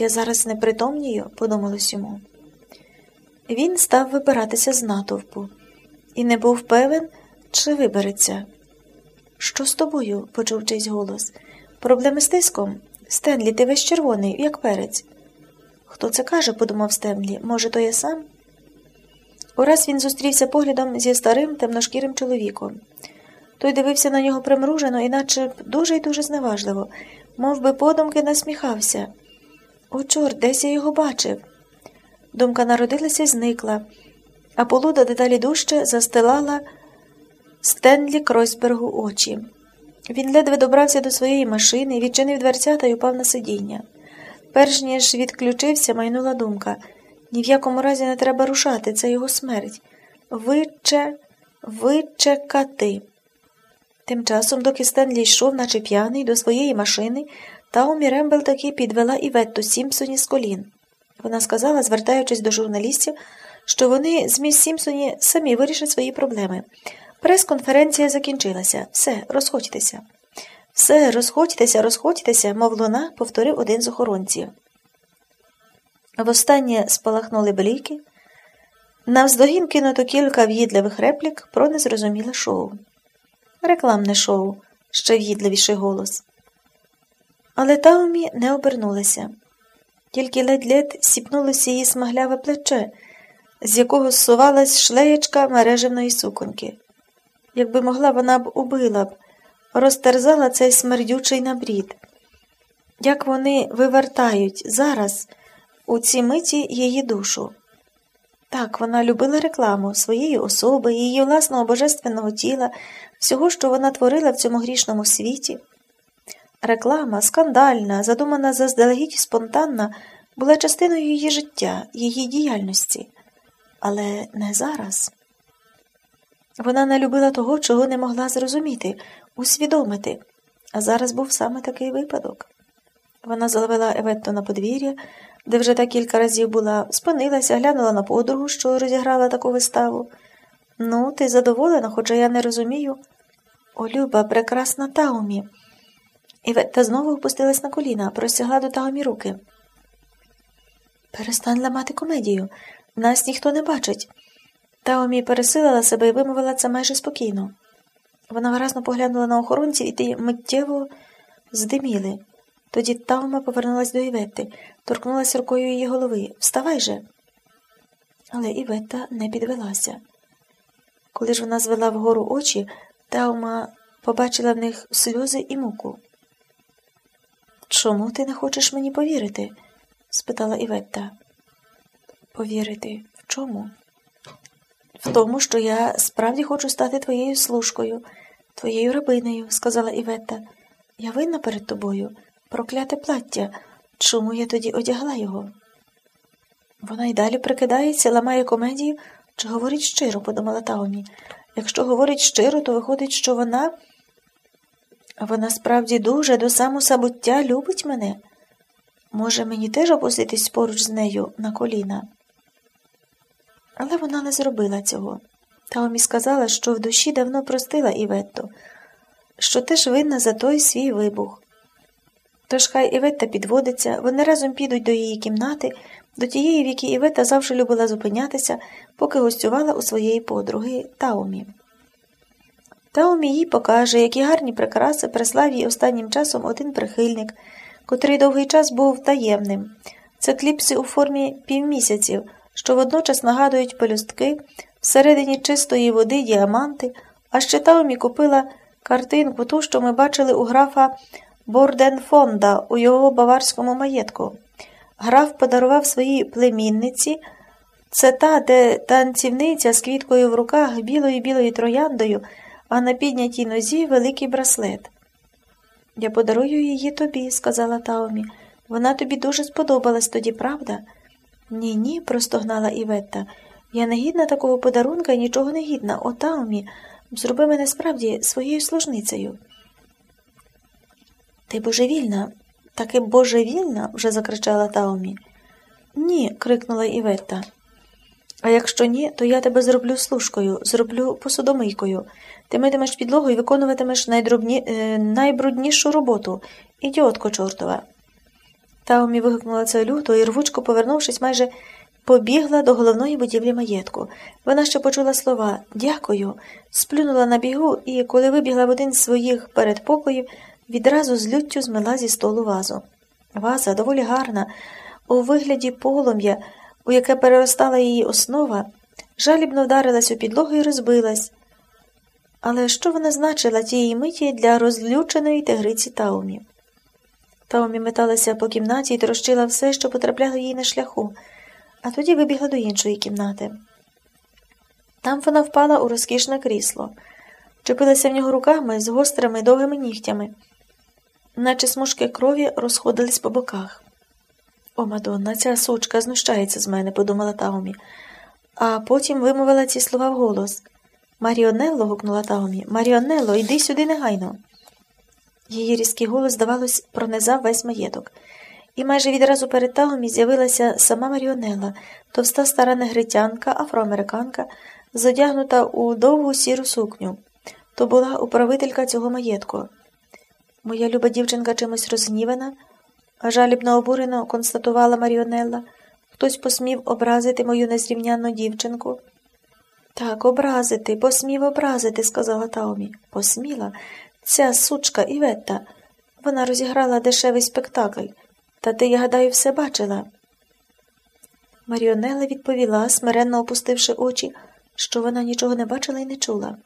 Я зараз не притомнію, подумалось йому. Він став вибиратися з натовпу і не був певен, чи вибереться. Що з тобою? почув чийсь голос. Проблеми з тиском? Стенлі, ти весь червоний, як перець. Хто це каже, подумав Стенлі, може, то я сам? Ураз він зустрівся поглядом зі старим темношкірим чоловіком. Той дивився на нього примружено, іначе дуже й дуже зневажливо, мов би подумки насміхався. О, чорт, десь я його бачив. Думка народилася і зникла, а полуда деталі дужче застилала Стенлі Кройсбергу очі. Він ледве добрався до своєї машини, відчинив дверцята й упав на сидіння. Перш ніж відключився, майнула думка ні в якому разі не треба рушати, це його смерть. Виче, вичекати. Тим часом, доки Стенлі йшов, наче п'яний, до своєї машини, Таумі Рембел таки підвела Іветту Сімпсоні з колін. Вона сказала, звертаючись до журналістів, що вони з міс Сімпсоні самі вирішать свої проблеми. Прес-конференція закінчилася. Все, розходьтеся. Все, розходьтеся, розходьтеся, мов луна, повторив один з охоронців. Востаннє спалахнули бліки. Навздогін кинуто кілька в'їдливих реплік про незрозуміле шоу. Рекламне шоу, ще в'їдливіший голос. Але Таумі не обернулася, тільки ледь-ледь сіпнулося її смагляве плече, з якого зсувалась шлеєчка мережевної суконьки. Якби могла, вона б убила б, розтерзала цей смердючий набрід. Як вони вивертають зараз у цій миті її душу. Так, вона любила рекламу своєї особи, її власного божественного тіла, всього, що вона творила в цьому грішному світі. Реклама, скандальна, задумана заздалегідь спонтанна, була частиною її життя, її діяльності. Але не зараз. Вона не любила того, чого не могла зрозуміти, усвідомити, а зараз був саме такий випадок. Вона заловила Еветту на подвір'я, де вже та кілька разів була, спинилася, глянула на подругу, що розіграла таку виставу. Ну, ти задоволена, хоча я не розумію. О, Люба, прекрасна Таумі. Іветта знову опустилась на коліна, простягла до Таумі руки. Перестань ламати комедію. Нас ніхто не бачить. Таумі пересилила себе і вимовила це майже спокійно. Вона виразно поглянула на охоронців і ті миттєво здиміли. Тоді Таума повернулась до Іветти, торкнулася рукою її голови. Вставай же. Але Іветта не підвелася. Коли ж вона звела вгору очі, Таума побачила в них сльози і муку. Чому ти не хочеш мені повірити? спитала Іветта. Повірити в чому? В тому, що я справді хочу стати твоєю служкою, твоєю рабинею, сказала Іветта. Я винна перед тобою, прокляте плаття. Чому я тоді одягла його? Вона й далі прикидається, ламає комедію, чи говорить щиро, подумала Таомі. Якщо говорить щиро, то виходить, що вона. Вона справді дуже до самосабуття любить мене. Може, мені теж опуститись поруч з нею на коліна? Але вона не зробила цього. Таомі сказала, що в душі давно простила Іветту, що теж винна за той свій вибух. Тож хай Іветта підводиться, вони разом підуть до її кімнати, до тієї, в якій Івета завжди любила зупинятися, поки гостювала у своєї подруги Таумі. Таумі їй покаже, які гарні прикраси прислав їй останнім часом один прихильник, котрий довгий час був таємним. Це кліпси у формі півмісяців, що водночас нагадують пелюстки, всередині чистої води діаманти, а ще Таумі купила картинку, ту, що ми бачили у графа Борденфонда у його баварському маєтку. Граф подарував своїй племінниці. Це та, де танцівниця з квіткою в руках білою білою трояндою, а на піднятій нозі великий браслет. Я подарую її тобі, сказала Таомі. Вона тобі дуже сподобалась тоді, правда? Ні, ні, простогнала Іветта. Я не гідна такого подарунка і нічого не гідна. О, Таомі, зроби мене справді своєю служницею. Ти божевільна, таки божевільна, вже закричала Таомі. Ні, крикнула Іветта. А якщо ні, то я тебе зроблю служкою, зроблю посудомийкою. Ти митимеш підлогу і виконуватимеш найдрубні... е... найбруднішу роботу, ідіотко чортова. Таумі вигукнула це люто і, рвучко повернувшись, майже побігла до головної будівлі маєтку. Вона ще почула слова Дякую, сплюнула на бігу і, коли вибігла в один з своїх передпокоїв, відразу з люттю змила зі столу вазу. Ваза доволі гарна, у вигляді полум'я, у яке переростала її основа, жалібно вдарилась у підлогу і розбилась. Але що вона значила тієї миті для розлюченої тигриці Таумі? Таумі металася по кімнаті і трощила все, що потрапляло їй на шляху, а тоді вибігла до іншої кімнати. Там вона впала у розкішне крісло, чепилася в нього руками з гострими довгими нігтями, наче смужки крові розходились по боках. О, Мадонна, ця сучка знущається з мене, подумала Таумі, а потім вимовила ці слова вголос. Маріонелло, гукнула Таумі, Маріонелло, йди сюди негайно. Її різкий голос, здавалось, пронизав весь маєток. І майже відразу перед Таумі з'явилася сама Маріонелла, товста стара негритянка, афроамериканка, задягнута у довгу сіру сукню. То була управителька цього маєтку. Моя люба дівчинка чимось розгнівана, жалібно обурено констатувала Маріонелла. Хтось посмів образити мою незрівнянну дівчинку. Так, образити, посмів образити, сказала Таомі. Посміла. Ця сучка Іветта. Вона розіграла дешевий спектакль. Та ти, я гадаю, все бачила. Маріонела відповіла, смиренно опустивши очі, що вона нічого не бачила і не чула.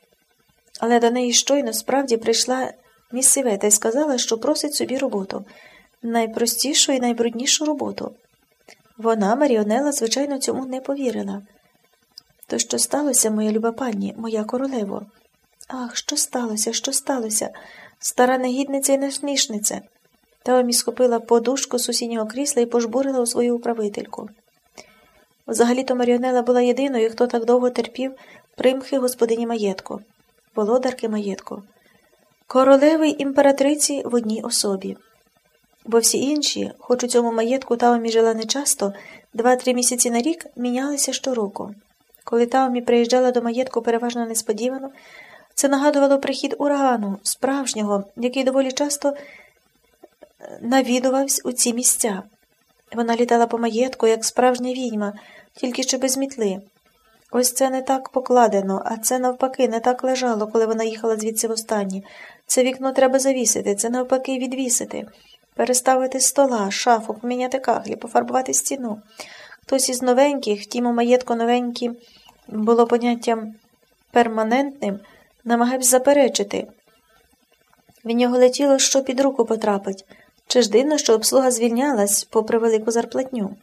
Але до неї щойно справді прийшла міс Івета і сказала, що просить собі роботу, найпростішу і найбруднішу роботу. Вона, Маріонела, звичайно, цьому не повірила. То що сталося, моя люба пані, моя королево? Ах, що сталося, що сталося? Стара негідниця і насмішниця. Таомі схопила подушку сусіднього крісла і пожбурила у свою управительку. Взагалі-то Маріонела була єдиною, хто так довго терпів примхи господині маєтку, володарки маєтку, королеви імператриці в одній особі. Бо всі інші, хоч у цьому маєтку Таомі жила нечасто, два-три місяці на рік мінялися щороку. Коли Таомі приїжджала до маєтку переважно несподівано, це нагадувало прихід урагану, справжнього, який доволі часто е, навідувався у ці місця. Вона літала по маєтку, як справжня відьма, тільки що без мітли. Ось це не так покладено, а це навпаки не так лежало, коли вона їхала звідси востаннє. Це вікно треба завісити, це навпаки відвісити, переставити стола, шафу, поміняти кахлі, пофарбувати стіну. Хтось із новеньких, втім, у маєтку новенькі було поняттям перманентним, намагався заперечити. В нього летіло, що під руку потрапить, чи ж дивно, що обслуга звільнялась попри велику зарплатню.